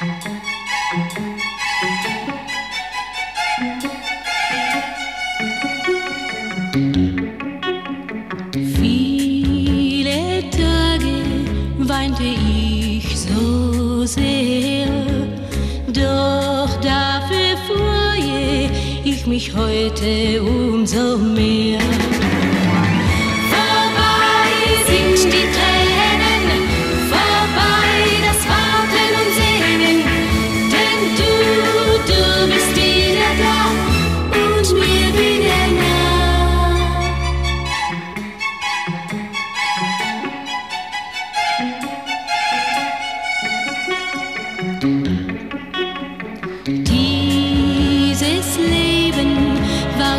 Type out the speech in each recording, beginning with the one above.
Viele Tage weinte ich so sehr, doch dafür freue ich mich heute umso mehr.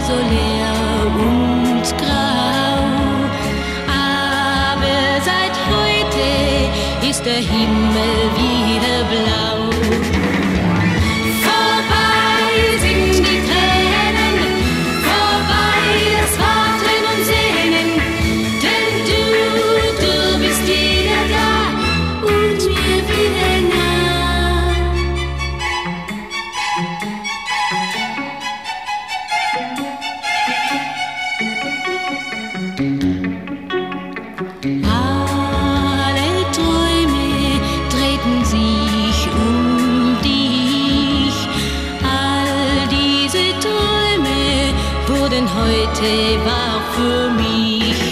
So leer und grau, aber seit heute ist der Himmel wieder blau. wurden heute wahr für mich.